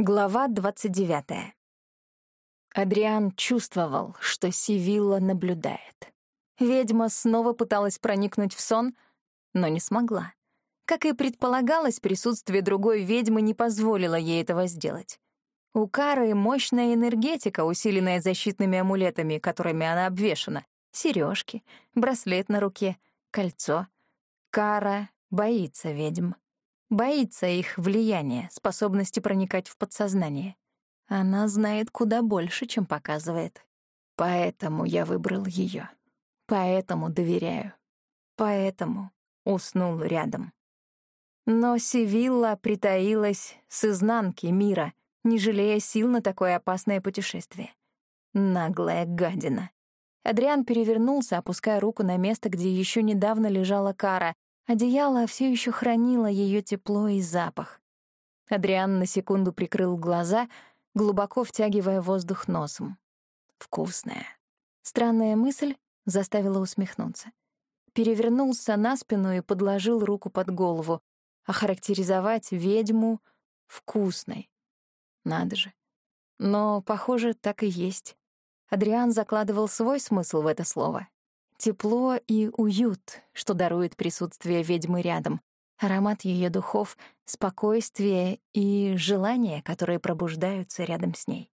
Глава 29. Адриан чувствовал, что Сивилла наблюдает. Ведьма снова пыталась проникнуть в сон, но не смогла. Как и предполагалось, присутствие другой ведьмы не позволило ей этого сделать. У Кары мощная энергетика, усиленная защитными амулетами, которыми она обвешана. Сережки, браслет на руке, кольцо. Кара боится ведьм. Боится их влияния, способности проникать в подсознание. Она знает куда больше, чем показывает. Поэтому я выбрал ее. Поэтому доверяю. Поэтому уснул рядом. Но Сивилла притаилась с изнанки мира, не жалея сил на такое опасное путешествие. Наглая гадина. Адриан перевернулся, опуская руку на место, где еще недавно лежала Кара, Одеяло все еще хранило ее тепло и запах. Адриан на секунду прикрыл глаза, глубоко втягивая воздух носом. Вкусная. Странная мысль заставила усмехнуться. Перевернулся на спину и подложил руку под голову. Охарактеризовать ведьму вкусной. Надо же. Но, похоже, так и есть. Адриан закладывал свой смысл в это слово Тепло и уют, что дарует присутствие ведьмы рядом, аромат ее духов, спокойствие и желания, которые пробуждаются рядом с ней.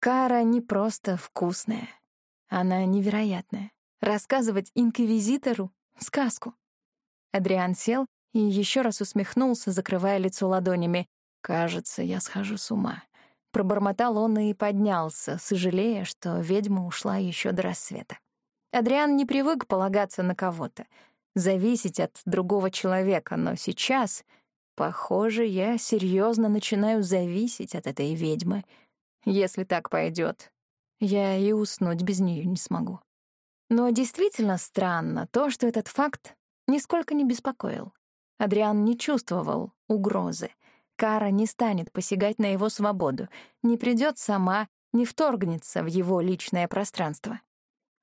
Кара не просто вкусная, она невероятная. Рассказывать инквизитору — сказку. Адриан сел и еще раз усмехнулся, закрывая лицо ладонями. «Кажется, я схожу с ума». Пробормотал он и поднялся, сожалея, что ведьма ушла еще до рассвета. Адриан не привык полагаться на кого-то, зависеть от другого человека, но сейчас, похоже, я серьезно начинаю зависеть от этой ведьмы. Если так пойдет, я и уснуть без нее не смогу. Но действительно странно то, что этот факт нисколько не беспокоил. Адриан не чувствовал угрозы. Кара не станет посягать на его свободу, не придет сама, не вторгнется в его личное пространство.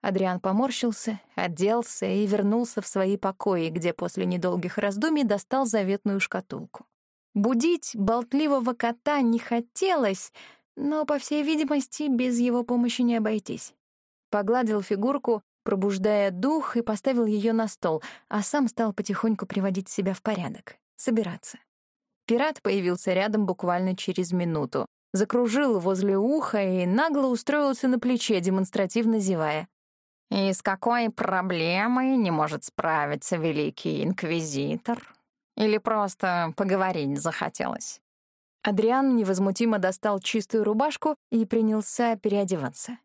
Адриан поморщился, оделся и вернулся в свои покои, где после недолгих раздумий достал заветную шкатулку. Будить болтливого кота не хотелось, но, по всей видимости, без его помощи не обойтись. Погладил фигурку, пробуждая дух, и поставил ее на стол, а сам стал потихоньку приводить себя в порядок, собираться. Пират появился рядом буквально через минуту, закружил возле уха и нагло устроился на плече, демонстративно зевая. И с какой проблемой не может справиться великий инквизитор? Или просто поговорить захотелось? Адриан невозмутимо достал чистую рубашку и принялся переодеваться.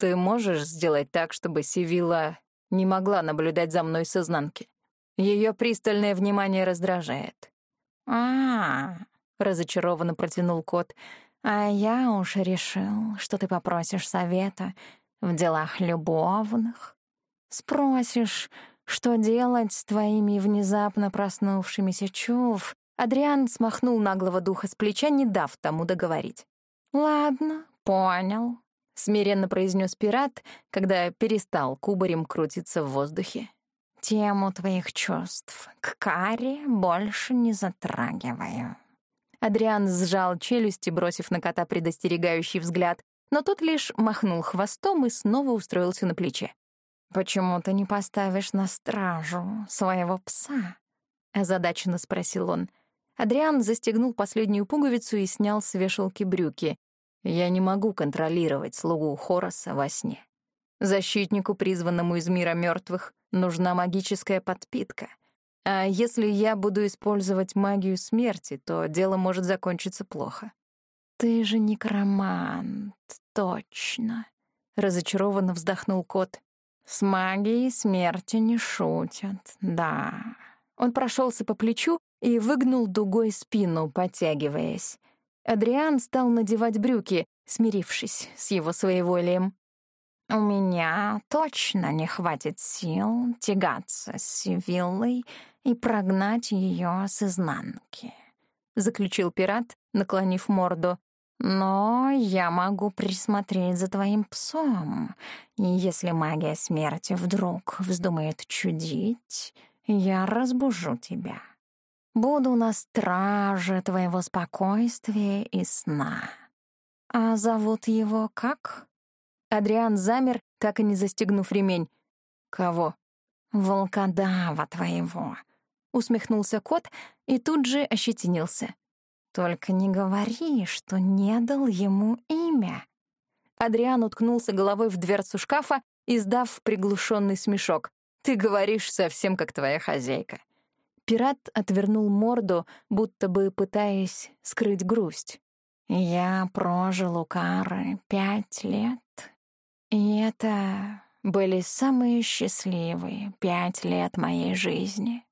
«Ты можешь сделать так, чтобы Сивила не могла наблюдать за мной с изнанки? Ее пристальное внимание раздражает». «А-а-а», разочарованно протянул кот, «а я уж решил, что ты попросишь совета в делах любовных. Спросишь, что делать с твоими внезапно проснувшимися чув, Адриан смахнул наглого духа с плеча, не дав тому договорить. «Ладно, понял», — смиренно произнес пират, когда перестал кубарем крутиться в воздухе. «Тему твоих чувств к Каре больше не затрагиваю». Адриан сжал челюсти, бросив на кота предостерегающий взгляд, но тот лишь махнул хвостом и снова устроился на плече. «Почему ты не поставишь на стражу своего пса?» — озадаченно спросил он. Адриан застегнул последнюю пуговицу и снял с вешалки брюки. «Я не могу контролировать слугу Хороса во сне. Защитнику, призванному из мира мертвых, нужна магическая подпитка. А если я буду использовать магию смерти, то дело может закончиться плохо. «Ты же некромант, точно», — разочарованно вздохнул кот. «С магией смерти не шутят, да». Он прошелся по плечу и выгнул дугой спину, подтягиваясь. Адриан стал надевать брюки, смирившись с его своеволием. «У меня точно не хватит сил тягаться с Сивиллой и прогнать ее с изнанки», — заключил пират, наклонив морду. Но я могу присмотреть за твоим псом, и если магия смерти вдруг вздумает чудить, я разбужу тебя. Буду на страже твоего спокойствия и сна. А зовут его как? Адриан замер, так и не застегнув ремень. Кого? Волкодава твоего. Усмехнулся кот и тут же ощетинился. Только не говори, что не дал ему имя. Адриан уткнулся головой в дверцу шкафа, издав приглушенный смешок. «Ты говоришь совсем как твоя хозяйка». Пират отвернул морду, будто бы пытаясь скрыть грусть. «Я прожил у Кары пять лет, и это были самые счастливые пять лет моей жизни.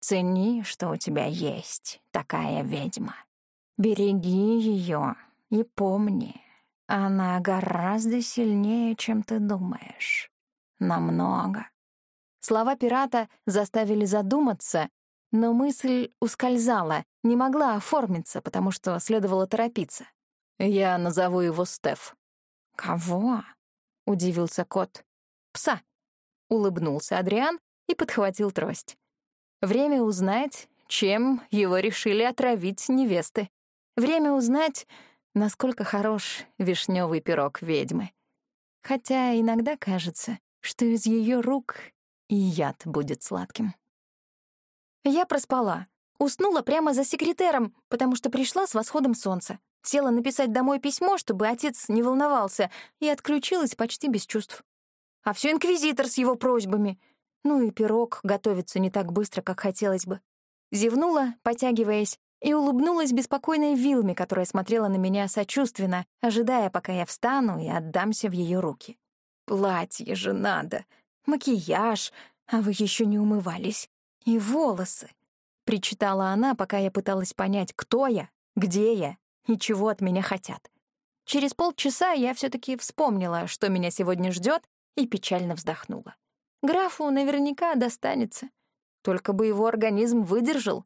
Цени, что у тебя есть такая ведьма. Береги ее и помни, она гораздо сильнее, чем ты думаешь. Намного». Слова пирата заставили задуматься, но мысль ускользала, не могла оформиться, потому что следовало торопиться. «Я назову его Стеф». «Кого?» — удивился кот. «Пса», — улыбнулся Адриан и подхватил трость. «Время узнать, чем его решили отравить невесты. Время узнать, насколько хорош вишневый пирог ведьмы. Хотя иногда кажется, что из ее рук и яд будет сладким». Я проспала. Уснула прямо за секретером, потому что пришла с восходом солнца. Села написать домой письмо, чтобы отец не волновался, и отключилась почти без чувств. А все инквизитор с его просьбами. Ну и пирог готовится не так быстро, как хотелось бы. Зевнула, потягиваясь, и улыбнулась беспокойной Вилме, которая смотрела на меня сочувственно, ожидая, пока я встану и отдамся в ее руки. «Платье же надо, макияж, а вы еще не умывались. И волосы, причитала она, пока я пыталась понять, кто я, где я и чего от меня хотят. Через полчаса я все таки вспомнила, что меня сегодня ждет, и печально вздохнула. Графу наверняка достанется. Только бы его организм выдержал.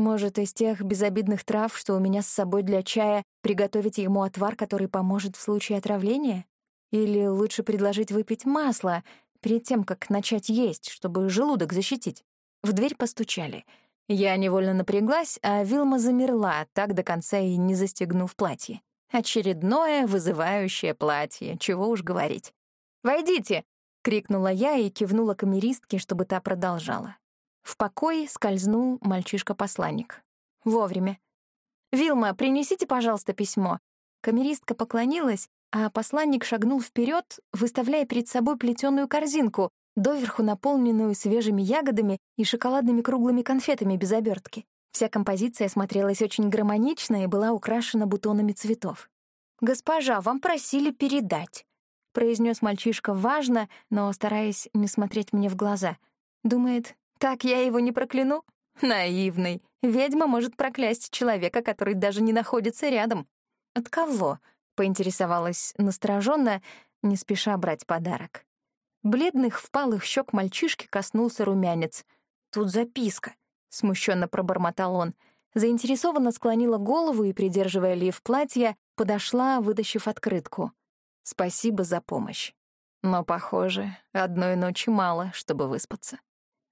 Может, из тех безобидных трав, что у меня с собой для чая, приготовить ему отвар, который поможет в случае отравления? Или лучше предложить выпить масло перед тем, как начать есть, чтобы желудок защитить? В дверь постучали. Я невольно напряглась, а Вилма замерла, так до конца и не застегнув платье. Очередное вызывающее платье, чего уж говорить. «Войдите!» — крикнула я и кивнула камеристке, чтобы та продолжала. В покой скользнул мальчишка-посланник. Вовремя. «Вилма, принесите, пожалуйста, письмо». Камеристка поклонилась, а посланник шагнул вперед, выставляя перед собой плетеную корзинку, доверху наполненную свежими ягодами и шоколадными круглыми конфетами без обертки. Вся композиция смотрелась очень гармонично и была украшена бутонами цветов. «Госпожа, вам просили передать», — произнес мальчишка важно, но стараясь не смотреть мне в глаза. Думает, так я его не прокляну? Наивный. Ведьма может проклясть человека, который даже не находится рядом. «От кого?» — поинтересовалась настороженно, не спеша брать подарок. Бледных впалых щек мальчишки коснулся румянец. «Тут записка», — смущенно пробормотал он. Заинтересованно склонила голову и, придерживая лиф платья, подошла, вытащив открытку. «Спасибо за помощь. Но, похоже, одной ночи мало, чтобы выспаться».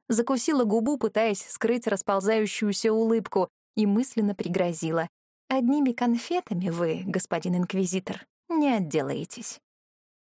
Закусила губу, пытаясь скрыть расползающуюся улыбку, и мысленно пригрозила. «Одними конфетами вы, господин инквизитор, не отделаетесь».